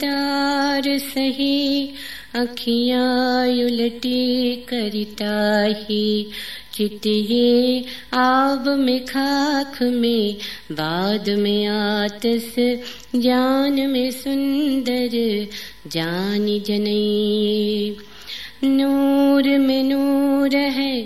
दीदार सही, अखियाँ उलटी करता ही। चित ये आब में खाख में, बाद में आतस जान में सुंदर, जान जनई। नूर में नूर है,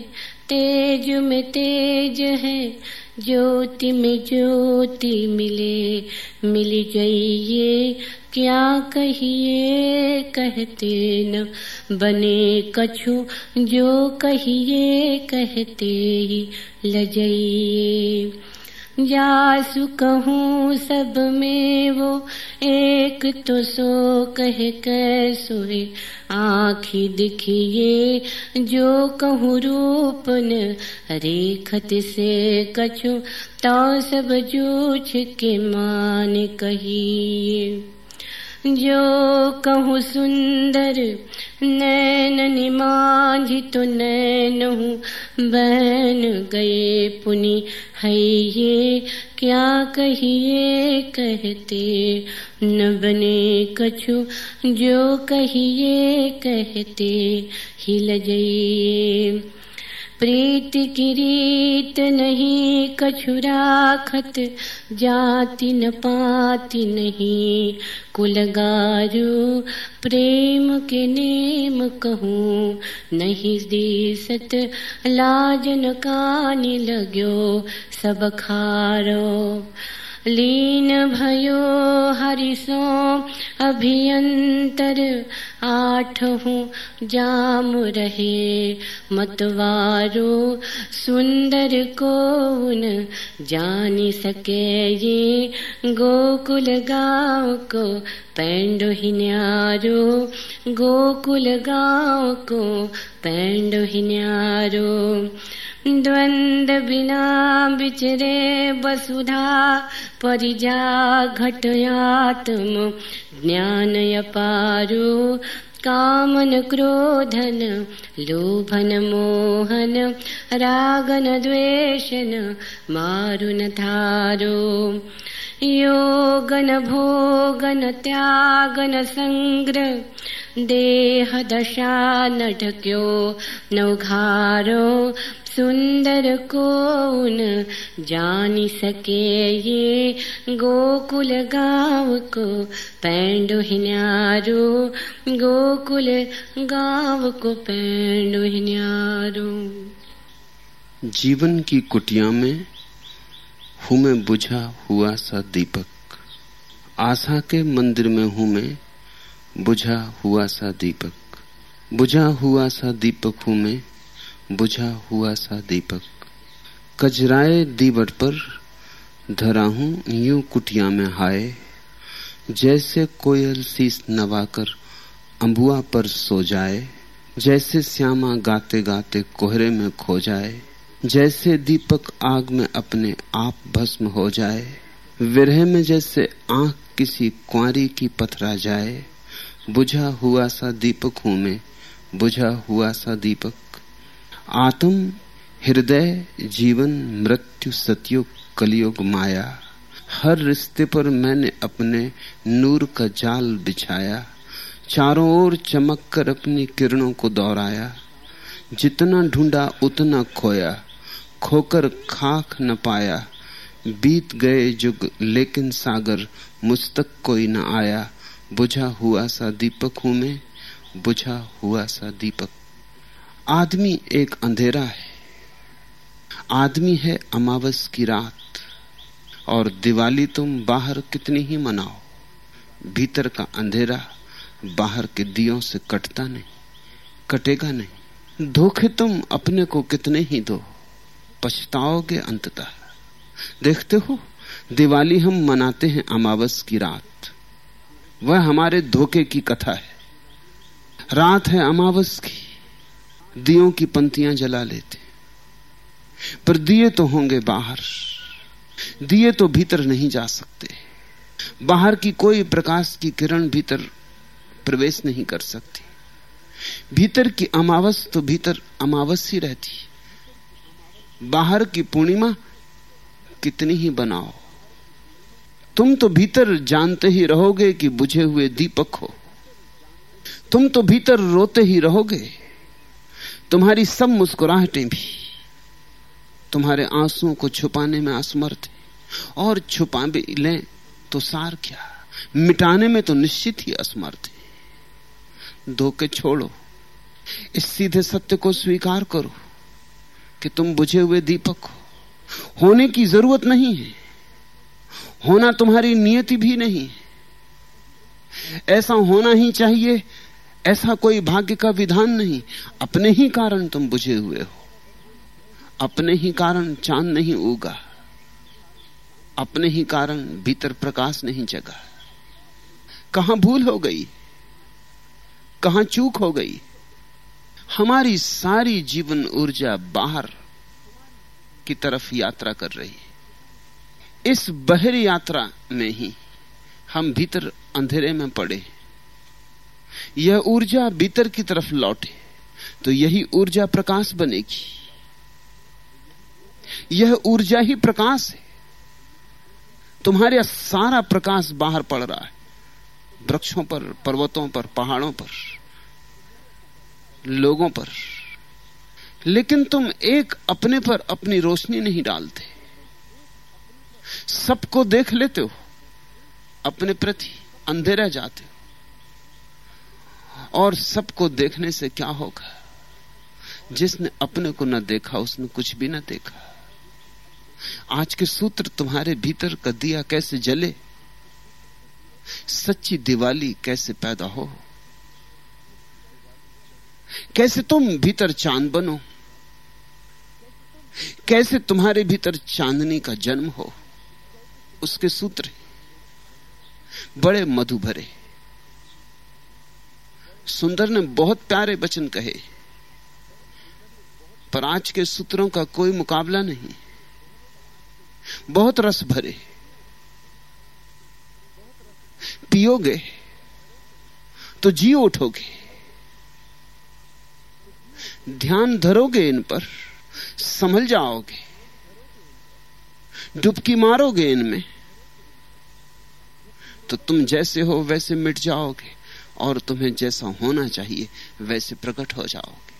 तेज में तेज है, ज्योति में ज्योति मिले, मिल जाइए क्या कहिए कहते न? बने कछु जो कहिए कहते ही लजइए। जासु कहूँ सब में वो एक तो सो कह कह सोए। आँखी दिखिए जो कहूँ रूप न। रेखत से कछु तो सब जूझ के मान कहिए। जो कहूँ सुंदर, नैन निमाझी तो नैन हूँ। बहन गए पुनि, है ये क्या कहिए कहते? न बने कछु जो कहिए कहते। हिल जाइए प्रीत की रीत नहीं, कछुराखत जाति न पाति नहीं। कुलगारू प्रेम के नेम कहूँ, नहीं दीसत लाज न कानी लगो, सब खारो। लीन भयो हरिसो अभियंतर हूँ जाम रहे मतवारो सुंदर कौन जान सके ये? गोकुल गाँव को पैंडो ही न्यारो गोकुल गाँव को पैंडो ही न्यारो द्वंद बिना बिचरे वसुधा परिजा घटयात्म ज्ञान अपारो कामन क्रोधन लोभन मोहन रागन द्वेषन मारुन थारो योगन भोगन त्यागन संग्रह देह दशा न ढक्यो सुंदर कौन जानी सके ये गोकुल गाँव को, पैंडो हिन्यारो गोकुल गाँव को पैंडो हिन्यारो जीवन की कुटिया में हूँ मैं बुझा हुआ सा दीपक। आशा के मंदिर में हूँ मैं बुझा हुआ सा दीपक। बुझा हुआ सा दीपक हूँ मैं बुझा हुआ सा दीपक। कजराए दीवट पर धरा हूँ, यूँ कुटिया में हाय। जैसे कोयल शीस नवाकर अंबुआ पर सो जाए, जैसे श्यामा गाते गाते कोहरे में खो जाए। जैसे दीपक आग में अपने आप भस्म हो जाए, विरह में जैसे आँख किसी कुंवारी की पथरा जाए, बुझा हुआ सा दीपक हूँ मैं, बुझा हुआ सा दीपक। आत्म, हृदय, जीवन, मृत्यु, सतयुग, कलयुग, माया, हर रिश्ते पर मैंने अपने नूर का जाल बिछाया, चारों ओर चमक कर अपनी किरणों को दोहराया, जितना ढूंढा उतना खोया। खोकर खाक न पाया। बीत गए जुग, लेकिन सागर मुझ तक कोई न आया। बुझा हुआ सा दीपक हूँ मैं, बुझा हुआ सा दीपक। आदमी एक अंधेरा है। आदमी है अमावस की रात। और दिवाली तुम बाहर कितनी ही मनाओ। भीतर का अंधेरा बाहर के दियों से कटता नहीं, कटेगा नहीं। धोखे तुम अपने को कितने ही दो। पछताओगे अंततः। देखते हो, दिवाली हम मनाते हैं अमावस की रात। वह हमारे धोखे की कथा है। रात है अमावस की, दियों की पंक्तियाँ जला लेते। पर दिए तो होंगे बाहर, दिए तो भीतर नहीं जा सकते। बाहर की कोई प्रकाश की किरण भीतर प्रवेश नहीं कर सकती। भीतर की अमावस तो भीतर अमावस ही रहती। बाहर की पूर्णिमा कितनी ही बनाओ। तुम तो भीतर जानते ही रहोगे कि बुझे हुए दीपक हो। तुम तो भीतर रोते ही रहोगे। तुम्हारी सब मुस्कुराहटें भी। तुम्हारे आंसुओं को छुपाने में असमर्थ है। और छुपा भी लें तो सार क्या? मिटाने में तो निश्चित ही असमर्थ है। धोखे छोड़ो। इस सीधे सत्य को स्वीकार करो। कि तुम बुझे हुए दीपक हो। होने की ज़रूरत नहीं है। होना तुम्हारी नियति भी नहीं ऐसा होना ही चाहिए, ऐसा कोई भाग्य का विधान नहीं। अपने ही कारण तुम बुझे हुए हो। अपने ही कारण चाँद नहीं उगा। अपने ही कारण भीतर प्रकाश नहीं जगा। कहाँ भूल हो गई? कहाँ चूक हो गई? हमारी सारी जीवन ऊर्जा बाहर की तरफ़ यात्रा कर रही है। इस बहर यात्रा में ही हम भीतर अंधेरे में पड़े यह ऊर्जा भीतर की तरफ़ लौटे तो यही ऊर्जा प्रकाश बनेगी। यह ऊर्जा ही प्रकाश है। तुम्हारे सारा प्रकाश बाहर पड़ रहा है। वृक्षों पर, पर्वतों पर, पहाड़ों पर। लोगों पर। लेकिन तुम एक अपने पर अपनी रोशनी नहीं डालते। सबको देख लेते हो, अपने प्रति अंधेरा जाते हो। और सबको देखने से क्या होगा? जिसने अपने को न देखा, उसने कुछ भी न देखा। आज के सूत्र तुम्हारे भीतर का दिया कैसे जले? सच्ची दिवाली कैसे पैदा हो? कैसे तुम भीतर चाँद बनो? कैसे तुम्हारे भीतर चांदनी का जन्म हो? उसके सूत्र बड़े मधु भरे सुंदर ने बहुत प्यारे वचन कहे। पर आज के सूत्रों का कोई मुकाबला नहीं। बहुत रस भरे। पियोगे तो जी उठोगे। ध्यान धरोगे इन पर संभल जाओगे डुबकी मारोगे इनमें तो तुम जैसे हो वैसे मिट जाओगे और तुम्हें जैसा होना चाहिए वैसे प्रकट हो जाओगे।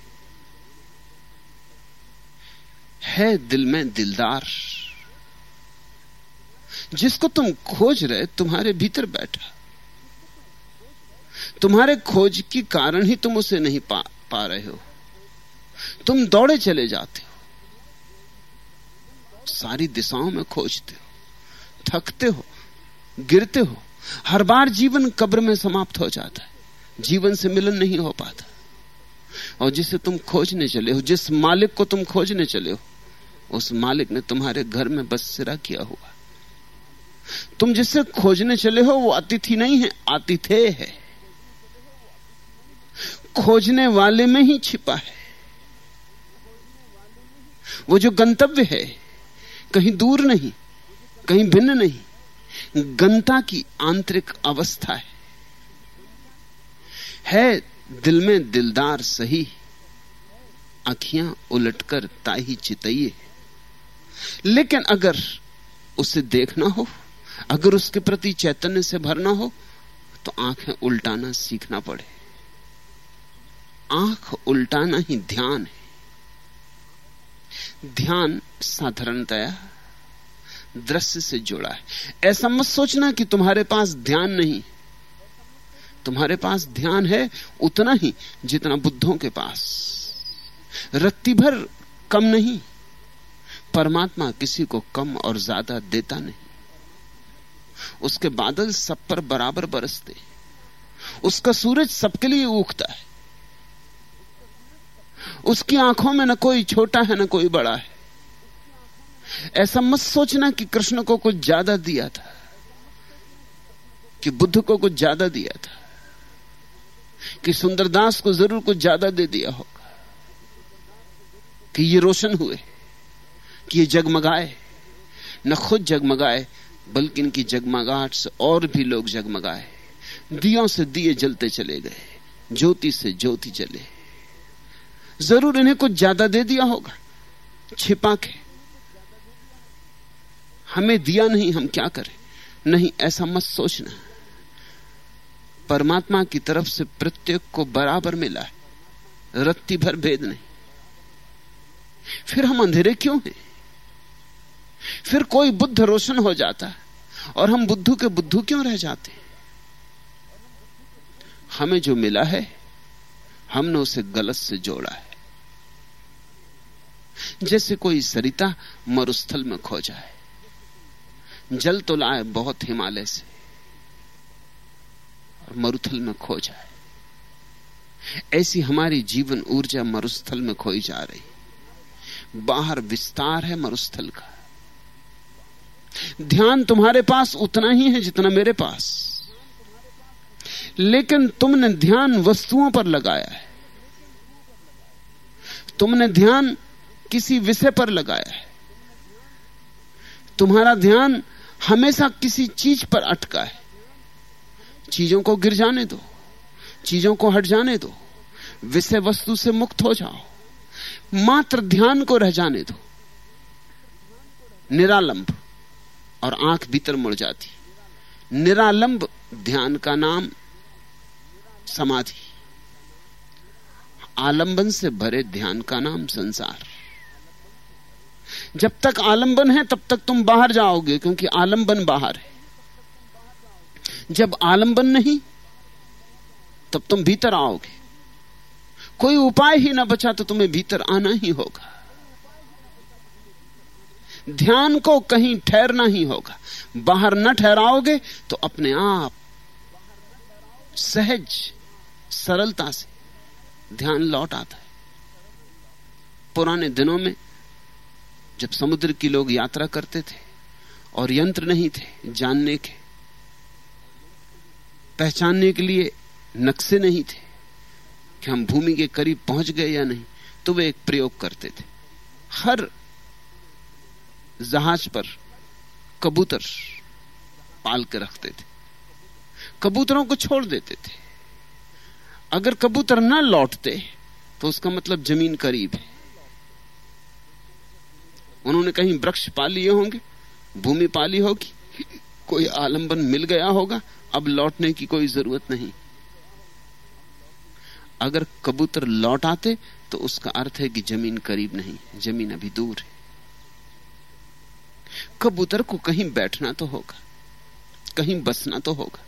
है दिल में दिलदार जिसको तुम खोज रहे तुम्हारे भीतर बैठा। तुम्हारे खोज के कारण ही तुम उसे नहीं पा, पा रहे हो। तुम दौड़े चले जाते हो। सारी दिशाओं में खोजते हो, थकते हो, गिरते हो। हर बार जीवन कब्र में समाप्त हो जाता है। जीवन से मिलन नहीं हो पाता। और जिसे तुम खोजने चले हो, जिस मालिक को तुम खोजने चले हो, उस मालिक ने तुम्हारे घर में बस सिरा किया हुआ। तुम जिससे खोजने चले हो, वो अतिथि नहीं है आतिथे है। खोजने वाले में ही छिपा है। वो जो गंतव्य है, कहीं दूर नहीं, कहीं भिन्न नहीं, गंता की आंतरिक अवस्था है। है दिल में दिलदार सही, आखियाँ उलटकर ताही चितइये लेकिन अगर उसे देखना हो, अगर उसके प्रति चैतन्य से भरना हो तो आँखें उल्टाना सीखना पड़े। आँख उल्टाना ही ध्यान है। ध्यान साधारणतया दृश्य से जुड़ा है। ऐसा मत सोचना कि तुम्हारे पास ध्यान नहीं। तुम्हारे पास ध्यान है उतना ही जितना बुद्धों के पास। रत्ती भर कम नहीं। परमात्मा किसी को कम और ज़्यादा देता नहीं। उसके बादल सब पर बराबर बरसते उसका सूरज सबके लिए उगता है। उसकी आँखों में न कोई छोटा है, न कोई बड़ा है। ऐसा मत सोचना कि कृष्ण को कुछ ज़्यादा दिया था, कि बुद्ध को कुछ ज़्यादा दिया था, कि सुंदरदास को ज़रूर कुछ ज़्यादा दे दिया होगा, कि ये रोशन हुए, कि ये जगमगाए। न खुद जगमगाए, बल्कि इनकी जगमगाहट से और भी लोग जगमगाए। दियों से दिए जलते चले गए, ज्योति से ज्योति जले ज़रूर इन्हें कुछ ज़्यादा दे दिया होगा। छिपा के। हमें दिया नहीं, हम क्या करें? नहीं, ऐसा मत सोचना। परमात्मा की तरफ़ से प्रत्येक को बराबर मिला है। रत्ती भर भेद नहीं। फिर हम अंधेरे क्यों हैं? फिर कोई बुद्ध रोशन हो जाता है और हम बुद्धू के बुद्धू क्यों रह जाते हैं? हमें जो मिला है हमने उसे गलत से जोड़ा है। जैसे कोई सरिता मरुस्थल में खो जाए, जल तो लाए बहुत हिमालय से, और मरुथल में खो जाए। ऐसी हमारी जीवन ऊर्जा मरुस्थल में खोई जा रही बाहर विस्तार है मरुस्थल का। ध्यान तुम्हारे पास उतना ही है जितना मेरे पास। लेकिन तुमने ध्यान वस्तुओं पर लगाया है। तुमने ध्यान किसी विषय पर लगाया है। तुम्हारा ध्यान हमेशा किसी चीज़ पर अटका है। चीज़ों को गिर जाने दो, चीज़ों को हट जाने दो, विषय वस्तु से मुक्त हो जाओ, मात्र ध्यान को रह जाने दो। निरालंब और आँख भीतर मुड़ जाती। निरालंब ध्यान का नाम समाधि। आलंबन से भरे ध्यान का नाम संसार। जब तक आलंबन है, तब तक तुम बाहर जाओगे, क्योंकि आलंबन बाहर है। जब आलंबन नहीं, तब तुम भीतर आओगे। कोई उपाय ही ना बचा तो तुम्हें भीतर आना ही होगा। ध्यान को कहीं ठहरना ही होगा। बाहर न ठहराओगे तो अपने आप सहज, सरलता से ध्यान लौट आता है। पुराने दिनों में जब समुद्र की लोग यात्रा करते थे और यंत्र नहीं थे, जानने के, पहचानने के लिए नक्शे नहीं थे कि हम भूमि के करीब पहुँच गए या नहीं तो वे एक प्रयोग करते थे। हर जहाज़ पर कबूतर पाल के रखते थे। कबूतरों को छोड़ देते थे। अगर कबूतर ना लौटते तो उसका मतलब ज़मीन करीब है। उन्होंने कहीं वृक्ष पा लिए होंगे, भूमि पाली होगी, कोई आलंबन मिल गया होगा, अब लौटने की कोई ज़रूरत नहीं। अगर कबूतर लौट आते तो उसका अर्थ है कि ज़मीन करीब नहीं, ज़मीन अभी दूर है। कबूतर को कहीं बैठना तो होगा, कहीं बसना तो होगा।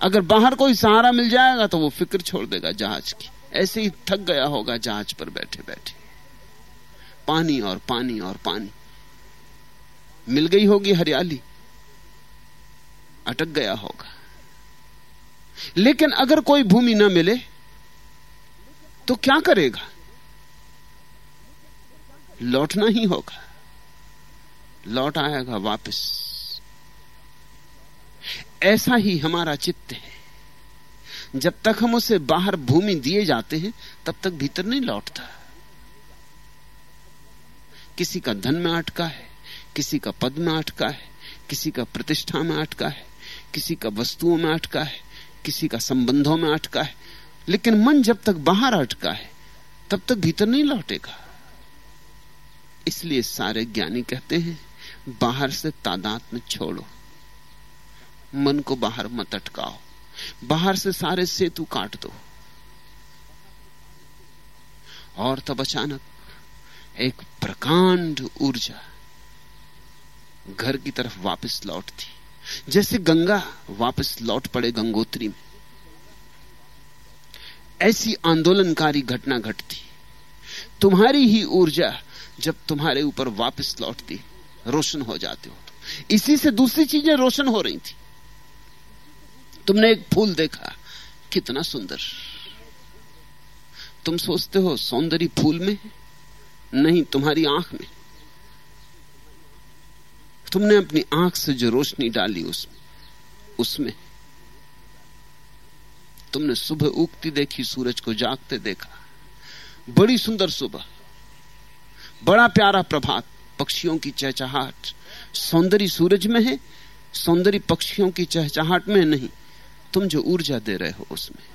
अगर बाहर कोई सहारा मिल जाएगा तो वो फ़िक्र छोड़ देगा जहाज़ की। ऐसे ही थक गया होगा जहाज़ पर बैठे बैठे पानी और पानी और पानी। मिल गई होगी हरियाली। अटक गया होगा। लेकिन अगर कोई भूमि ना मिले तो क्या करेगा? लौटना ही होगा। लौट आएगा वापस। ऐसा ही हमारा चित्त है। जब तक हम उसे बाहर भूमि दिए जाते हैं, तब तक भीतर नहीं लौटता। किसी का धन में अटका है, किसी का पद में अटका है, किसी का प्रतिष्ठा में अटका है, किसी का वस्तुओं में अटका है, किसी का संबंधों में अटका है, लेकिन मन जब तक बाहर अटका है, तब तक भीतर नहीं लौटेगा। इसलिए सारे ज्ञानी कहते हैं, बाहर से तादात में छोड़ो। मन को बाहर मत अटकाओ। बाहर से सारे सेतु काट दो। और तब अचानक एक प्रकांड ऊर्जा घर की तरफ़ वापस लौटती। जैसे गंगा वापस लौट पड़े गंगोत्री में। ऐसी आंदोलनकारी घटना घटती। तुम्हारी ही ऊर्जा जब तुम्हारे ऊपर वापस लौटती, रोशन हो जाते हो। इसी से दूसरी चीज़ें रोशन हो रही थी। तुमने एक फूल देखा, कितना सुंदर। तुम सोचते हो सौंदर्य फूल में नहीं तुम्हारी आँख में। तुमने अपनी आँख से जो रोशनी डाली उसमें उसमें। तुमने सुबह उगती देखी, सूरज को जागते देखा। बड़ी सुंदर सुबह, बड़ा प्यारा प्रभात, पक्षियों की चहचहाट। सौंदर्य सूरज में है, सौंदर्य पक्षियों की चहचहाट में नहीं। तुम जो ऊर्जा दे रहे हो उसमें।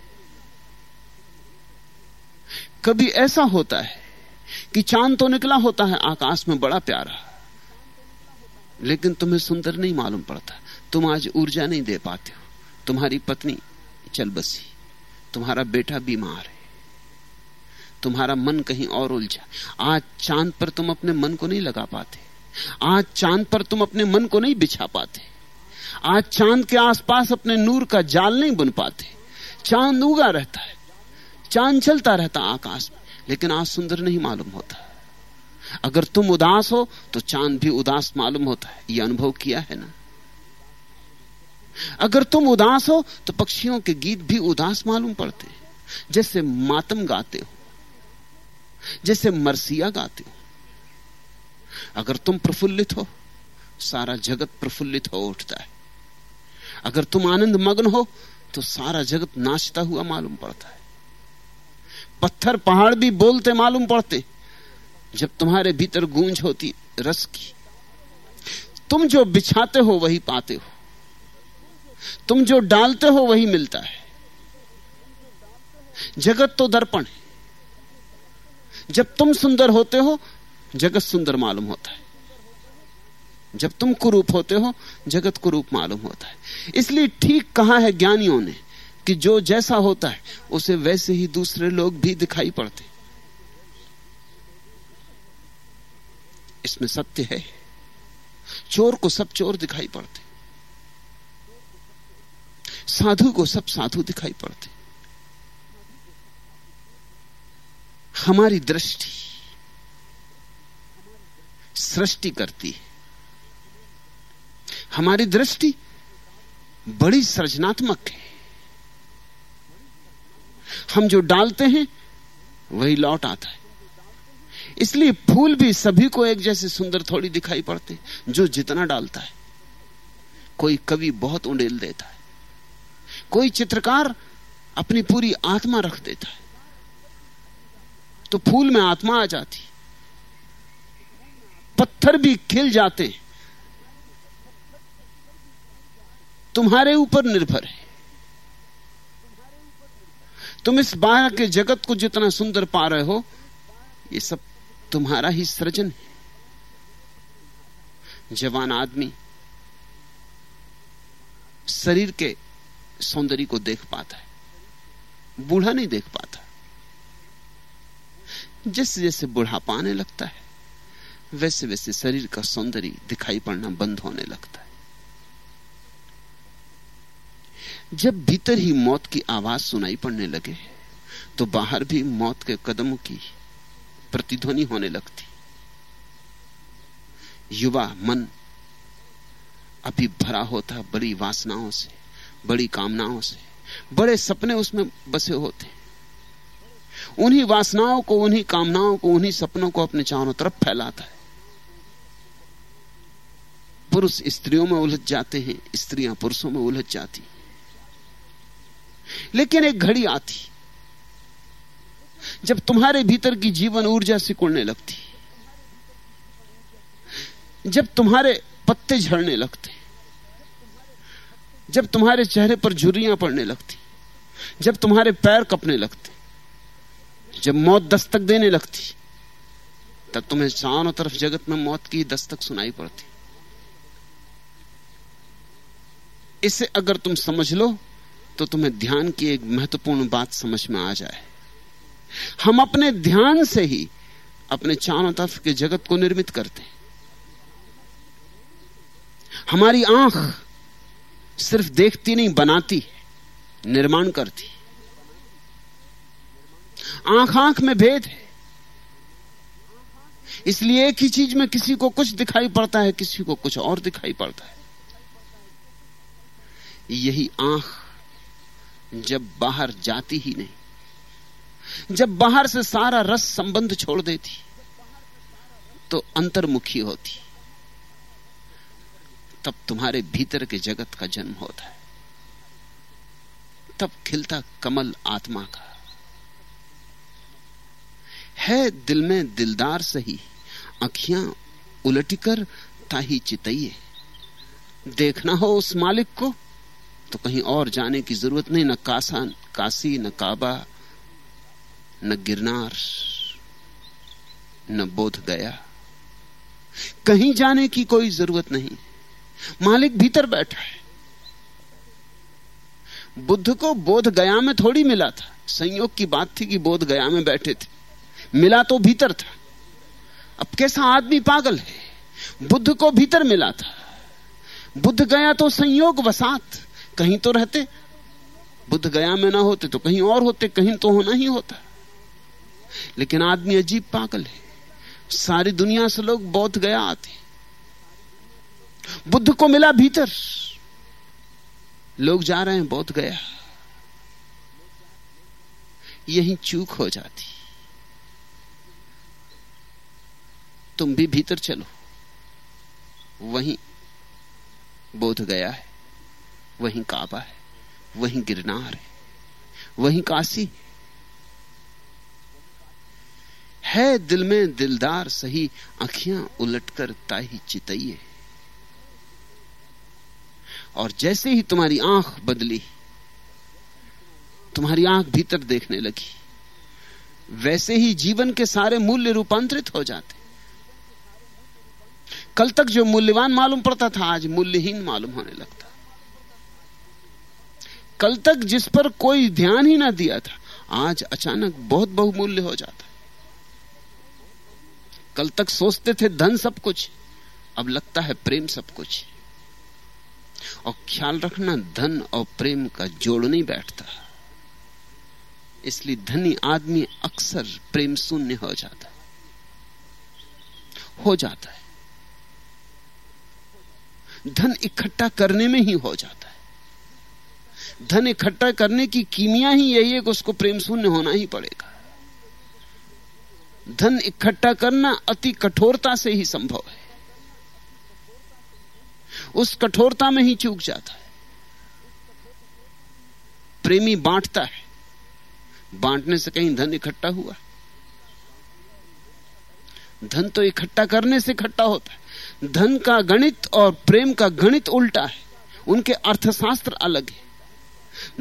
कभी ऐसा होता है कि चाँद तो निकला होता है, आकाश में बड़ा प्यारा। लेकिन तुम्हें सुंदर नहीं मालूम पड़ता। तुम आज ऊर्जा नहीं दे पाते हो। तुम्हारी पत्नी चल बसी। तुम्हारा बेटा बीमार है। तुम्हारा मन कहीं और उलझा। आज चाँद पर तुम अपने मन को नहीं लगा पाते। आज चाँद पर तुम अपने मन को नहीं बिछा पाते। आज चाँद के आसपास अपने नूर का जाल नहीं बुन पाते। चाँद उगा रहता है। चाँद चलता रहता आकाश में, लेकिन आज सुंदर नहीं मालूम होता। अगर तुम उदास हो तो चाँद भी उदास मालूम होता है। यह अनुभव किया है ना? अगर तुम उदास हो तो पक्षियों के गीत भी उदास मालूम पड़ते हैं। जैसे मातम गाते हो। जैसे मरसिया गाते हो। अगर तुम प्रफुल्लित हो, सारा जगत प्रफुल्लित हो उठता है। अगर तुम आनंद मग्न हो तो सारा जगत नाचता हुआ मालूम पड़ता है। पत्थर पहाड़ भी बोलते मालूम पड़ते। जब तुम्हारे भीतर गूंज होती रस की, तुम जो बिछाते हो वही पाते हो। तुम जो डालते हो वही मिलता है। जगत तो दर्पण है। जब तुम सुंदर होते हो, जगत सुंदर मालूम होता है। जब तुम कुरूप होते हो, जगत कुरूप मालूम होता है। इसलिए ठीक कहा है ज्ञानियों ने कि जो जैसा होता है, उसे वैसे ही दूसरे लोग भी दिखाई पड़ते। इसमें सत्य है। चोर को सब चोर दिखाई पड़ते। साधु को सब साधु दिखाई पड़ते। हमारी दृष्टि सृष्टि करती है। हमारी दृष्टि बड़ी सृजनात्मक है। हम जो डालते हैं, वही लौट आता है। इसलिए फूल भी सभी को एक जैसे सुंदर थोड़ी दिखाई पड़ते जो जितना डालता है। कोई कवि बहुत उंडेल देता है। कोई चित्रकार अपनी पूरी आत्मा रख देता है। तो फूल में आत्मा आ जाती पत्थर भी खिल जाते तुम्हारे ऊपर निर्भर है। तुम इस बाहर के जगत को जितना सुंदर पा रहे हो, ये सब तुम्हारा ही सृजन है। जवान आदमी शरीर के सौंदर्य को देख पाता है, बूढ़ा नहीं देख पाता। जैसे जैसे बुढ़ापा आने लगता है, वैसे वैसे शरीर का सौंदर्य दिखाई पड़ना बंद होने लगता है। जब भीतर ही मौत की आवाज़ सुनाई पड़ने लगे तो बाहर भी मौत के कदमों की प्रतिध्वनि होने लगती। युवा मन अभी भरा होता बड़ी वासनाओं से, बड़ी कामनाओं से, बड़े सपने उसमें बसे होते। उन्हीं वासनाओं को, उन्हीं कामनाओं को, उन्हीं सपनों को अपने चारों तरफ़ फैलाता है। पुरुष स्त्रियों में उलझ जाते हैं, स्त्रियाँ पुरुषों में उलझ जाती। लेकिन एक घड़ी आती। जब तुम्हारे भीतर की जीवन ऊर्जा सिकुड़ने लगती। जब तुम्हारे पत्ते झड़ने लगते। जब तुम्हारे चेहरे पर झुर्रियाँ पड़ने लगती। जब तुम्हारे पैर कपने लगते। जब मौत दस्तक देने लगती, तब तुम्हें चारों तरफ़ जगत में मौत की दस्तक सुनाई पड़ती। इसे अगर तुम समझ लो तो तुम्हें ध्यान की एक महत्वपूर्ण बात समझ में आ जाए। हम अपने ध्यान से ही अपने चारों तरफ़ के जगत को निर्मित करते हैं। हमारी आँख सिर्फ़ देखती नहीं, बनाती निर्माण करती आँख आँख में भेद है। इसलिए एक ही चीज़ में किसी को कुछ दिखाई पड़ता है, किसी को कुछ और दिखाई पड़ता है। यही आँख जब बाहर जाती ही नहीं, जब बाहर से सारा रस संबंध छोड़ देती तो अंतर्मुखी होती। तब तुम्हारे भीतर के जगत का जन्म होता है। तब खिलता कमल आत्मा का। है दिल में दिलदार सही, अखियाँ उलटकर ताही चितइये देखना हो उस मालिक को तो कहीं और जाने की ज़रूरत नहीं, न कासा काशी न काबा, न गिरनार, न बोध गया। कहीं जाने की कोई ज़रूरत नहीं। मालिक भीतर बैठा है। बुद्ध को बोध गया में थोड़ी मिला था। संयोग की बात थी कि बोध गया में बैठे थे। मिला तो भीतर था। अब कैसा आदमी पागल है? बुद्ध को भीतर मिला था। बुद्ध गया तो संयोग वसात। कहीं तो रहते, बुद्ध गया में ना होते तो कहीं और होते, कहीं तो होना ही होता। लेकिन आदमी अजीब पागल है। सारी दुनिया से लोग बौद्ध गया आते बुद्ध को मिला भीतर। लोग जा रहे हैं, बौद्ध गया। यही चूक हो जाती। तुम भी भीतर चलो। वहीं बोध गया है। वहीं काबा है, वहीं गिरनार है, वहीं काशी है। दिल में दिलदार सही, आंखियाँ उलटकर ताही चितइये और जैसे ही तुम्हारी आँख बदली, तुम्हारी आँख भीतर देखने लगी, वैसे ही जीवन के सारे मूल्य रूपांतरित हो जाते। कल तक जो मूल्यवान मालूम पड़ता था, आज मूल्यहीन मालूम होने लगता। कल तक जिस पर कोई ध्यान ही ना दिया था, आज अचानक बहुत बहुमूल्य हो जाता कल तक सोचते थे धन सब कुछ, अब लगता है प्रेम सब कुछ। और ख्याल रखना, धन और प्रेम का जोड़ नहीं बैठता। इसलिए धनी आदमी अक्सर प्रेम शून्य हो जाता है। हो जाता है। धन इकट्ठा करने में ही हो जाता धन इकट्ठा करने की कीमिया ही यही है कि उसको प्रेम शून्य होना ही पड़ेगा। धन इकट्ठा करना अति कठोरता से ही संभव है। उस कठोरता में ही चूक जाता है। प्रेमी बांटता है। बांटने से कहीं धन इकट्ठा हुआ। धन तो इकट्ठा करने से इकट्ठा होता है। धन का गणित और प्रेम का गणित उल्टा है। उनके अर्थशास्त्र अलग है।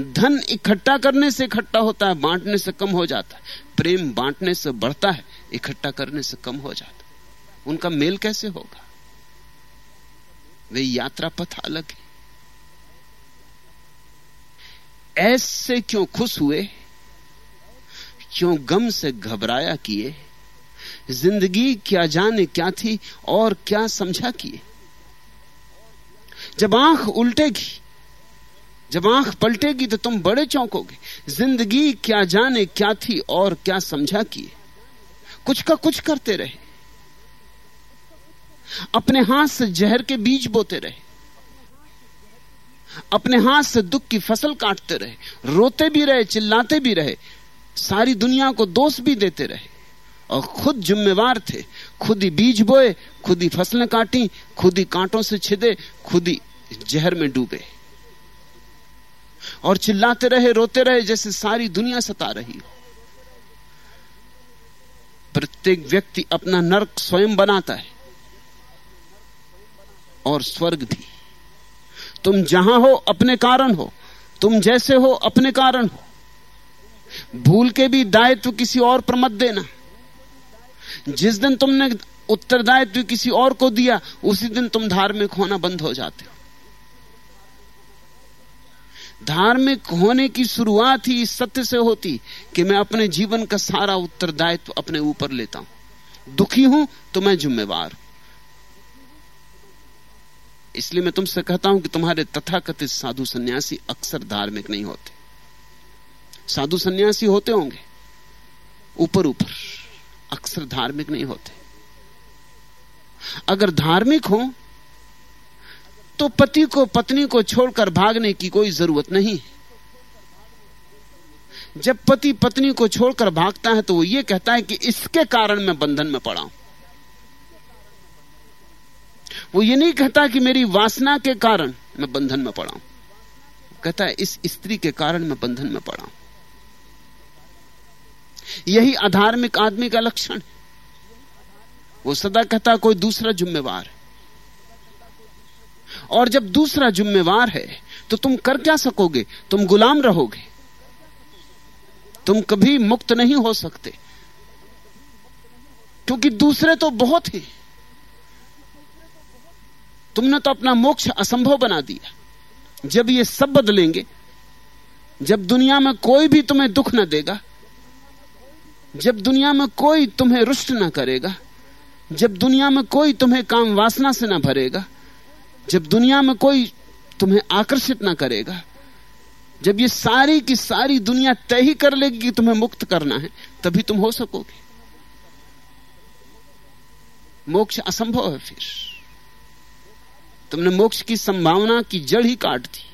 धन इकट्ठा करने से इकट्ठा होता है, बांटने से कम हो जाता है। प्रेम बांटने से बढ़ता है, इकट्ठा करने से कम हो जाता है। उनका मेल कैसे होगा? वे यात्रा पथ अलग है। ऐसे क्यों खुश हुए? क्यों गम से घबराया किए? ज़िंदगी क्या जाने क्या थी और क्या समझा किए? जब आँख उल्टेगी जब आँख पलटेगी तो तुम बड़े चौंकोगे। ज़िंदगी क्या जाने क्या थी और क्या समझा किए। कुछ का कुछ करते रहे। अपने हाथ से जहर के बीज बोते रहे। अपने हाथ से दुख की फ़सल काटते रहे। रोते भी रहे, चिल्लाते भी रहे। सारी दुनिया को दोष भी देते रहे। और खुद जिम्मेवार थे। खुद ही बीज बोए, खुद ही फ़सलें काटी, खुद ही कांटों से छिदे, खुद ही जहर में डूबे। और चिल्लाते रहे, रोते रहे, जैसे सारी दुनिया सता रही हो। प्रत्येक व्यक्ति अपना नरक स्वयं बनाता है और स्वर्ग भी। तुम जहाँ हो, अपने कारण हो। तुम जैसे हो, अपने कारण हो। भूल के भी दायित्व किसी और पर मत देना। जिस दिन तुमने उत्तरदायित्व किसी और को दिया, उसी दिन तुम धार्मिक होना बंद हो जाते हो। धार्मिक होने की शुरुआत ही इस सत्य से होती कि मैं अपने जीवन का सारा उत्तरदायित्व अपने ऊपर लेता हूँ। दुखी हूँ तो मैं जिम्मेवार इसलिए मैं तुमसे कहता हूँ कि तुम्हारे तथाकथित साधु सन्यासी अक्सर धार्मिक नहीं होते। साधु सन्यासी होते होंगे, ऊपर ऊपर, अक्सर धार्मिक नहीं होते। अगर धार्मिक हो तो पति को, पत्नी को छोड़कर भागने की कोई ज़रूरत नहीं जब पति पत्नी को छोड़कर भागता है तो वो ये कहता है कि इसके कारण मैं बंधन में पड़ा हूँ। वो ये नहीं कहता कि मेरी वासना के कारण मैं बंधन में पड़ा हूँ। कहता है, इस स्त्री के कारण मैं बंधन में पड़ा हूँ। यही अधार्मिक आदमी का लक्षण वो सदा कहता कोई दूसरा जिम्मेवार है। और जब दूसरा जिम्मेवार है तो तुम कर क्या सकोगे? तुम गुलाम रहोगे। तुम कभी मुक्त नहीं हो सकते। क्योंकि दूसरे तो बहुत ही। तुमने तो अपना मोक्ष असंभव बना दिया। जब ये सब बदलेंगे, जब दुनिया में कोई भी तुम्हें दुख न देगा, जब दुनिया में कोई तुम्हें रुष्ट न करेगा, जब दुनिया में कोई तुम्हें काम वासना से न भरेगा जब दुनिया में कोई तुम्हें आकर्षित ना करेगा, जब ये सारी की सारी दुनिया तय ही कर लेगी कि तुम्हें मुक्त करना है, तभी तुम हो सकोगे। मोक्ष असंभव है फिर। तुमने मोक्ष की संभावना की जड़ ही काट दी।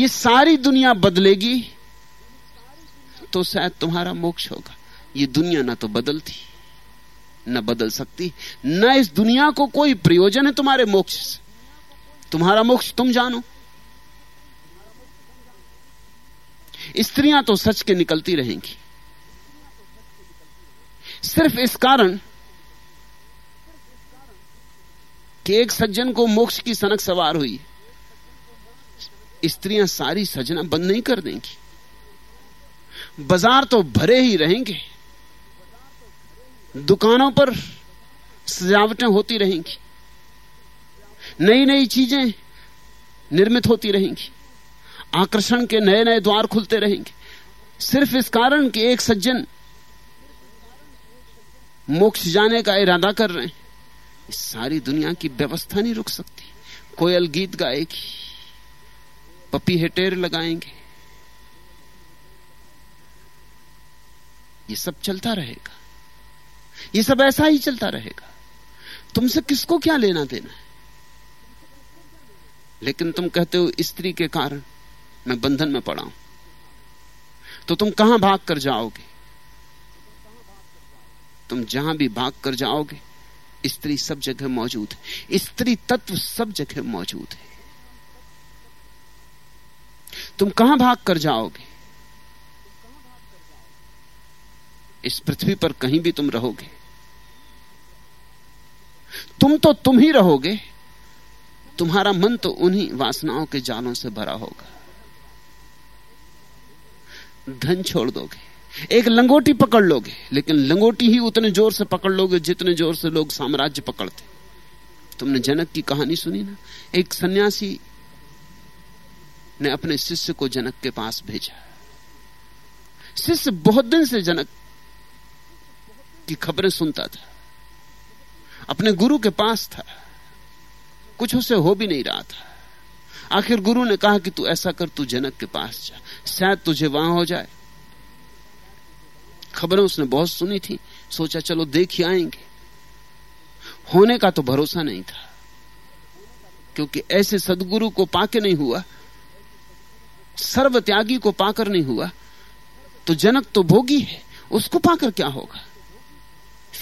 ये सारी दुनिया बदलेगी तो शायद तुम्हारा मोक्ष होगा। ये दुनिया ना तो बदलती। न बदल सकती। न इस दुनिया को कोई प्रयोजन है तुम्हारे मोक्ष से। तुम्हारा मोक्ष तुम जानो। स्त्रियाँ तो सच के निकलती रहेंगी। सिर्फ़ इस कारण कि एक सज्जन को मोक्ष की सनक सवार हुई। स्त्रियाँ सारी सजना बंद नहीं कर देंगी। बाज़ार तो भरे ही रहेंगे। दुकानों पर सजावटें होती रहेंगी। नई नई चीज़ें निर्मित होती रहेंगी। आकर्षण के नए नए द्वार खुलते रहेंगे। सिर्फ़ इस कारण कि एक सज्जन मोक्ष जाने का इरादा कर रहे हैं। सारी दुनिया की व्यवस्था नहीं रुक सकती। कोयल गीत गाएगी। पपी हेटेर लगाएँगे। ये सब चलता रहेगा। ये सब ऐसा ही चलता रहेगा। तुमसे किसको क्या लेना देना है? लेकिन तुम कहते हो, स्त्री के कारण मैं बंधन में पड़ा हूँ। तो तुम कहाँ भाग कर जाओगे? तुम जहाँ भी भाग कर जाओगे, स्त्री सब जगह मौजूद है। स्त्री तत्व सब जगह मौजूद है। तुम कहाँ भाग कर जाओगे? इस पृथ्वी पर कहीं भी तुम रहोगे। तुम तो तुम ही रहोगे। तुम्हारा मन तो उन्हीं वासनाओं के जालों से भरा होगा। धन छोड़ दोगे। एक लंगोटी पकड़ लोगे, लेकिन लंगोटी ही उतने ज़ोर से पकड़ लोगे जितने ज़ोर से लोग साम्राज्य पकड़ते। तुमने जनक की कहानी सुनी ना? एक सन्यासी ने अपने शिष्य को जनक के पास भेजा। शिष्य बहुत दिन से जनक की खबरें सुनता था। अपने गुरु के पास था। कुछ उसे हो भी नहीं रहा था। आखिर गुरु ने कहा कि तू ऐसा कर, तू जनक के पास जा। शायद तुझे वहाँ हो जाए। खबरें उसने बहुत सुनी थी। सोचा, चलो देख ही आएँगे। होने का तो भरोसा नहीं था। क्योंकि ऐसे सदगुरु को पाके नहीं हुआ। सर्व त्यागी को पाकर नहीं हुआ। तो जनक तो भोगी है। उसको पाकर क्या होगा?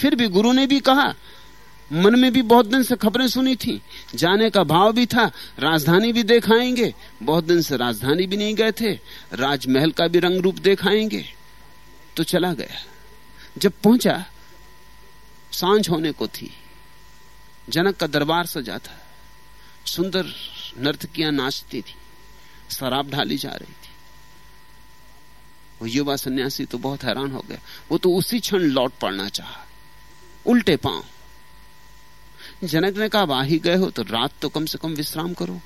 फिर भी गुरु ने भी कहा, मन में भी बहुत दिन से खबरें सुनी थी, जाने का भाव भी था, राजधानी भी देखाएँगे, बहुत दिन से राजधानी भी नहीं गए थे, राजमहल का भी रंग रूप देखाएँगे। तो चला गया। जब पहुँचा, साँझ होने को थी, जनक का दरबार सजा था, सुंदर नर्तकियाँ नाचती थी, शराब ढाली जा रही थी। वो युवा सन्यासी तो बहुत हैरान हो गया, वो तो उसी क्षण लौट पड़ना चाहा। उल्टे पाँव। जनक ने कहा आ ही गए हो तो रात तो कम से कम विश्राम करो।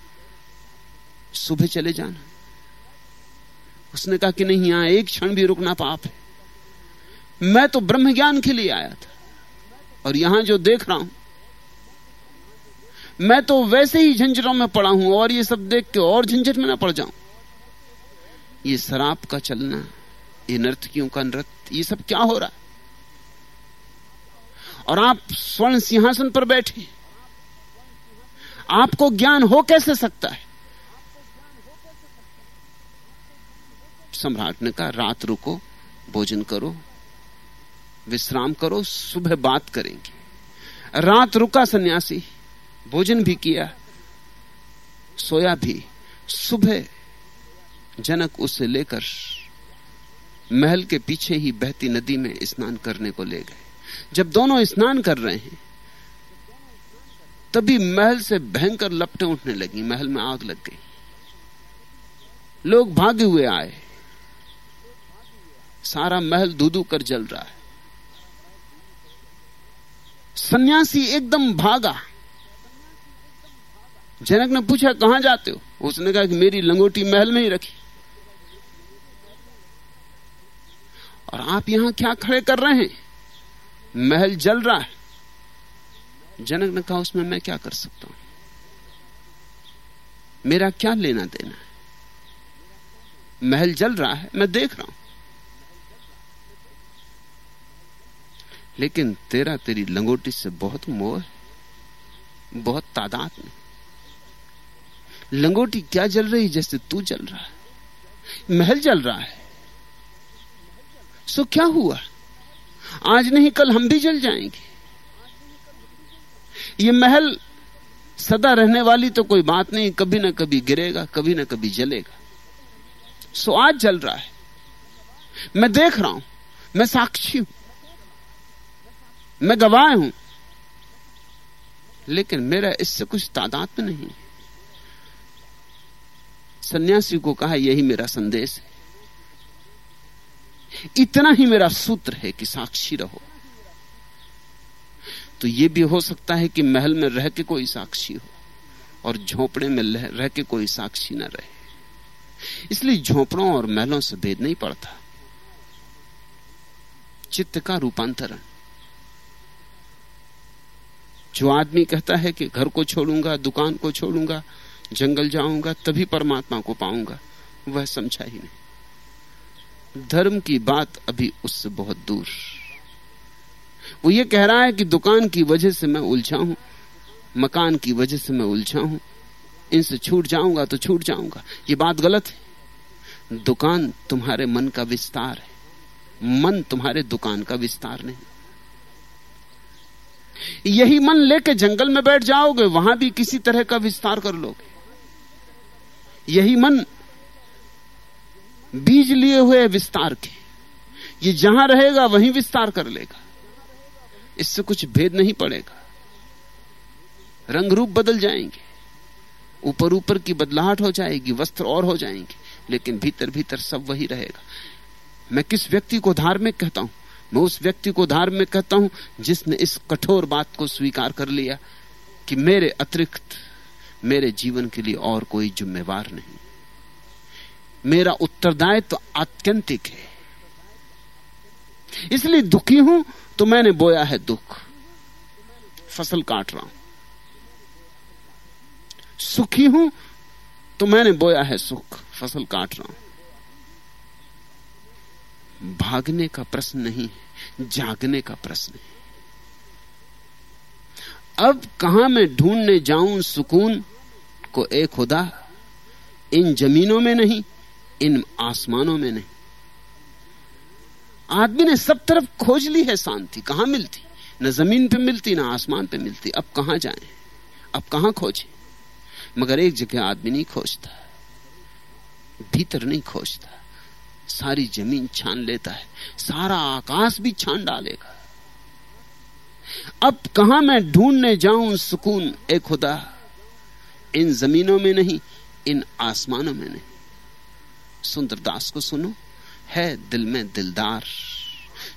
सुबह चले जाना। उसने कहा कि नहीं, यहाँ एक क्षण भी रुकना पाप है। मैं तो ब्रह्म ज्ञान के लिए आया था और यहाँ जो देख रहा हूँ, मैं तो वैसे ही झंझटों में पड़ा हूँ और ये सब देख के और झंझट में ना पड़ जाऊँ। ये शराब का चलना, ये नर्तकियों का नृत्य, ये सब क्या हो रहा और आप स्वर्ण सिंहासन पर बैठे आपको ज्ञान हो कैसे सकता है? सम्राट ने कहा, रात रुको, भोजन करो, विश्राम करो, सुबह बात करेंगे। रात रुका सन्यासी, भोजन भी किया, सोया भी। सुबह जनक उसे लेकर महल के पीछे ही बहती नदी में स्नान करने को ले गए। जब दोनों स्नान कर रहे हैं, तभी महल से भयंकर लपटें उठने लगी। महल में आग लग गई। लोग भागे हुए आए। सारा महल धूधू कर जल रहा है। सन्यासी एकदम भागा। जनक ने पूछा, कहाँ जाते हो? उसने कहा कि, मेरी लंगोटी महल में ही रखी। और आप यहाँ क्या खड़े कर रहे हैं? महल जल रहा है। जनक ने कहा, उसमें मैं क्या कर सकता हूँ? मेरा क्या लेना देना है? महल जल रहा है, मैं देख रहा हूँ। लेकिन तेरा तेरी लंगोटी से बहुत मोह है, बहुत तादाद में। लंगोटी क्या जल रही जैसे तू जल रहा है? महल जल रहा है। सो क्या हुआ? आज नहीं, कल हम भी जल जाएँगे। ये महल सदा रहने वाली तो कोई बात नहीं, कभी ना कभी गिरेगा, कभी ना कभी जलेगा। सो आज जल रहा है। मैं देख रहा हूँ, मैं साक्षी हूँ, मैं गवाह हूँ, लेकिन मेरा इससे कुछ तादाद नहीं। सन्यासी को कहा, यही मेरा संदेश है। इतना ही मेरा सूत्र है कि साक्षी रहो। तो यह भी हो सकता है कि महल में रह के कोई साक्षी हो और झोपड़े में रह के कोई साक्षी न रहे। इसलिए झोपड़ों और महलों से भेद नहीं पड़ता। चित्त का रूपांतरण। जो आदमी कहता है कि घर को छोड़ूँगा, दुकान को छोड़ूँगा, जंगल जाऊँगा, तभी परमात्मा को पाऊँगा, वह समझा ही नहीं। धर्म की बात अभी उससे बहुत दूर। वो ये कह रहा है कि दुकान की वजह से मैं उलझा हूँ, मकान की वजह से मैं उलझा हूँ, इनसे छूट जाऊँगा तो छूट जाऊँगा। ये बात गलत है। दुकान तुम्हारे मन का विस्तार है। मन तुम्हारे दुकान का विस्तार नहीं। यही मन लेके जंगल में बैठ जाओगे, वहाँ भी किसी तरह का विस्तार कर लोगे। यही मन बीज लिए हुए विस्तार के। ये जहाँ रहेगा, वहीं विस्तार कर लेगा। इससे कुछ भेद नहीं पड़ेगा। रंग रूप बदल जाएँगे। ऊपर ऊपर की बदलाहट हो जाएगी, वस्त्र और हो जाएँगे, लेकिन भीतर भीतर सब वही रहेगा। मैं किस व्यक्ति को धार्मिक कहता हूँ? मैं उस व्यक्ति को धार्मिक कहता हूँ जिसने इस कठोर बात को स्वीकार कर लिया कि मेरे अतिरिक्त मेरे जीवन के लिए और कोई जिम्मेवार नहीं। मेरा उत्तरदायित्व तो आत्यंतिक है। इसलिए दुखी हूँ तो मैंने बोया है दुख। फ़सल काट रहा हूँ। सुखी हूँ तो मैंने बोया है सुख। फ़सल काट रहा हूँ। भागने का प्रश्न नहीं है जागने का प्रश्न है। अब कहाँ मैं ढूँढने जाऊँ सुकून को एक खुदा इन जमीनों में नहीं इन आसमानों में नहीं। आदमी ने सब तरफ़ खोज ली है शांति, कहाँ मिलती? न ज़मीन पे मिलती, ना आसमान पे मिलती। अब कहाँ जाएँ? अब कहाँ खोजे? मगर एक जगह आदमी नहीं खोजता। भीतर नहीं खोजता। सारी ज़मीन छान लेता है। सारा आकाश भी छान डालेगा। अब कहा मैं ढूँढने जाऊँ सुकून? ए खुदा, इन जमीनों में नहीं, इन आसमानों में नहीं। सुंदरदास को सुनो। है दिल में दिलदार।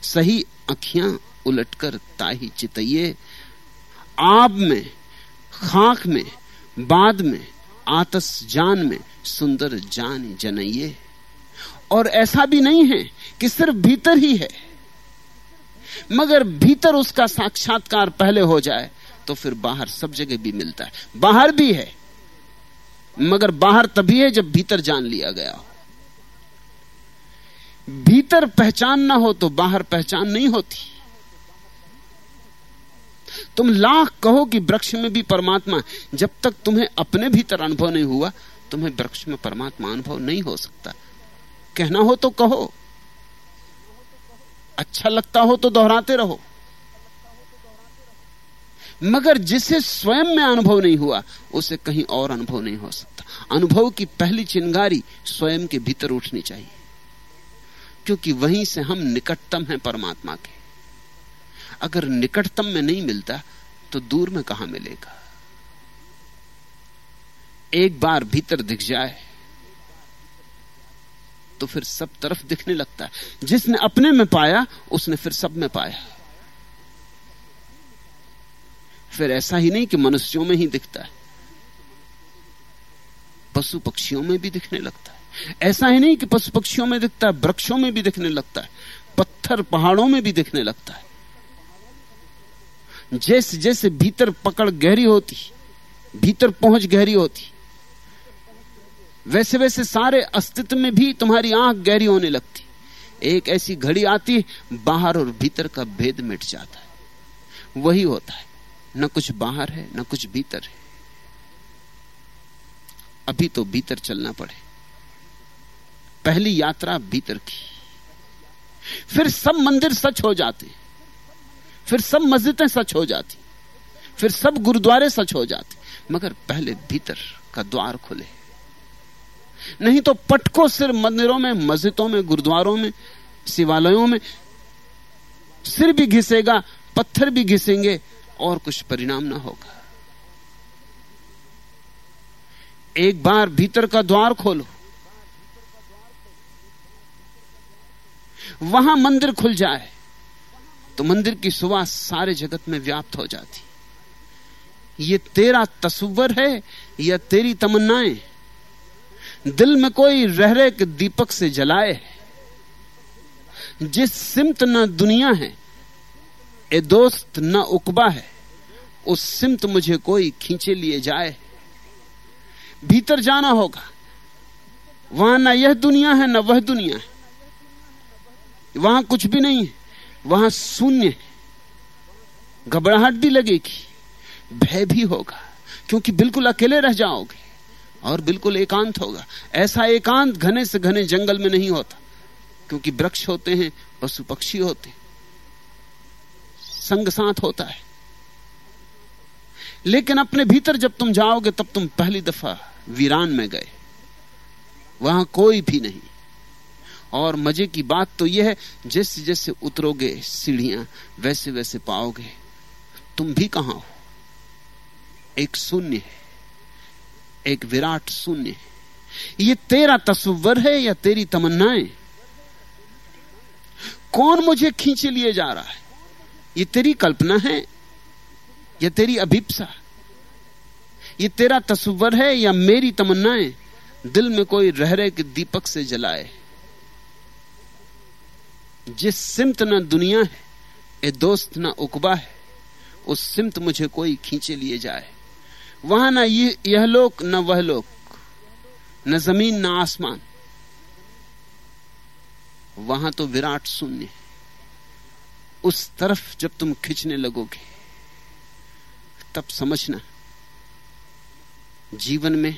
सही अखियाँ उलटकर ताही चितइये आब में, खाक में, बाद में, आतस जान में सुंदर जान जनइये और ऐसा भी नहीं है कि सिर्फ़ भीतर ही है। मगर भीतर उसका साक्षात्कार पहले हो जाए तो फिर बाहर सब जगह भी मिलता है। बाहर भी है, मगर बाहर तभी है जब भीतर जान लिया गया हो। भीतर पहचान ना हो तो बाहर पहचान नहीं होती। तुम लाख कहो कि वृक्ष में भी परमात्मा जब तक तुम्हें अपने भीतर अनुभव नहीं हुआ, तुम्हें वृक्ष में परमात्मा अनुभव नहीं हो सकता। कहना हो तो कहो। अच्छा लगता हो तो दोहराते रहो। मगर जिसे स्वयं में अनुभव नहीं हुआ, उसे कहीं और अनुभव नहीं हो सकता। अनुभव की पहली चिंगारी स्वयं के भीतर उठनी चाहिए। क्योंकि वहीं से हम निकटतम हैं परमात्मा के। अगर निकटतम में नहीं मिलता तो दूर में कहाँ मिलेगा? एक बार भीतर दिख जाए तो फिर सब तरफ़ दिखने लगता है। जिसने अपने में पाया, उसने फिर सब में पाया। फिर ऐसा ही नहीं कि मनुष्यों में ही दिखता है, पशु पक्षियों में भी दिखने लगता है। ऐसा ही नहीं कि पशु पक्षियों में दिखता है, वृक्षों में भी दिखने लगता है, पत्थर पहाड़ों में भी दिखने लगता है। जैसे जैसे भीतर पकड़ गहरी होती, भीतर पहुँच गहरी होती वैसे वैसे सारे अस्तित्व में भी तुम्हारी आँख गहरी होने लगती। एक ऐसी घड़ी आती, बाहर और भीतर का भेद मिट जाता है। वही होता है। न कुछ बाहर है, न कुछ भीतर है। अभी तो भीतर चलना पड़े। पहली यात्रा भीतर की फिर सब मंदिर सच हो जाते। फिर सब मस्जिदें सच हो जाती। फिर सब गुरुद्वारे सच हो जाते। मगर पहले भीतर का द्वार खुले। नहीं तो पटको सिर मंदिरों में, मस्जिदों में, गुरुद्वारों में, शिवालयों में। सिर भी घिसेगा, पत्थर भी घिसेंगे, और कुछ परिणाम ना होगा। एक बार भीतर का द्वार खोलो। वहाँ मंदिर खुल जाए तो मंदिर की सुवास सारे जगत में व्याप्त हो जाती। ये तेरा तस्वर है, या तेरी तमन्नाएँ? दिल में कोई रह रहे के दीपक से जलाए जिस सिमत न दुनिया है, ए दोस्त न उकबा है, उस सिमत मुझे कोई खींचे लिए जाए भीतर जाना होगा, वहाँ ना यह दुनिया है, ना वह दुनिया है। वहाँ कुछ भी नहीं है। वहाँ शून्य घबराहट भी लगेगी। भय भी होगा। क्योंकि बिल्कुल अकेले रह जाओगे और बिल्कुल एकांत होगा। ऐसा एकांत घने से घने जंगल में नहीं होता। क्योंकि वृक्ष होते हैं, पशु पक्षी होते हैं। संग साथ होता है। लेकिन अपने भीतर जब तुम जाओगे, तब तुम पहली दफ़ा वीरान में गए। वहाँ कोई भी नहीं। और मज़े की बात तो यह है, जैसे जैसे उतरोगे सीढ़ियाँ, वैसे वैसे पाओगे। तुम भी कहाँ हो? एक शून्य है, एक विराट शून्य है। ये तेरा तस्वर है या तेरी तमन्नाएँ? कौन मुझे खींचे लिए जा रहा है? ये तेरी कल्पना है या तेरी अभिप्सा? ये तेरा तस्वर है या मेरी तमन्नाएँ? दिल में कोई रह रहे के दीपक से जलाए। जिस सिमत न दुनिया है, ए दोस्त ना उकबा है, उस सिमत मुझे कोई खींचे लिए जाए। वहाँ ना यह लोक, न वह लोक, न ज़मीन, न आसमान। वहाँ तो विराट शून्य है। उस तरफ़ जब तुम खींचने लगोगे, तब समझना, जीवन में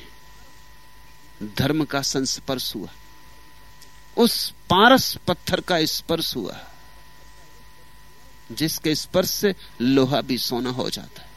धर्म का संस्पर्श हुआ। उस पारस पत्थर का स्पर्श हुआ, जिसके स्पर्श से लोहा भी सोना हो जाता है।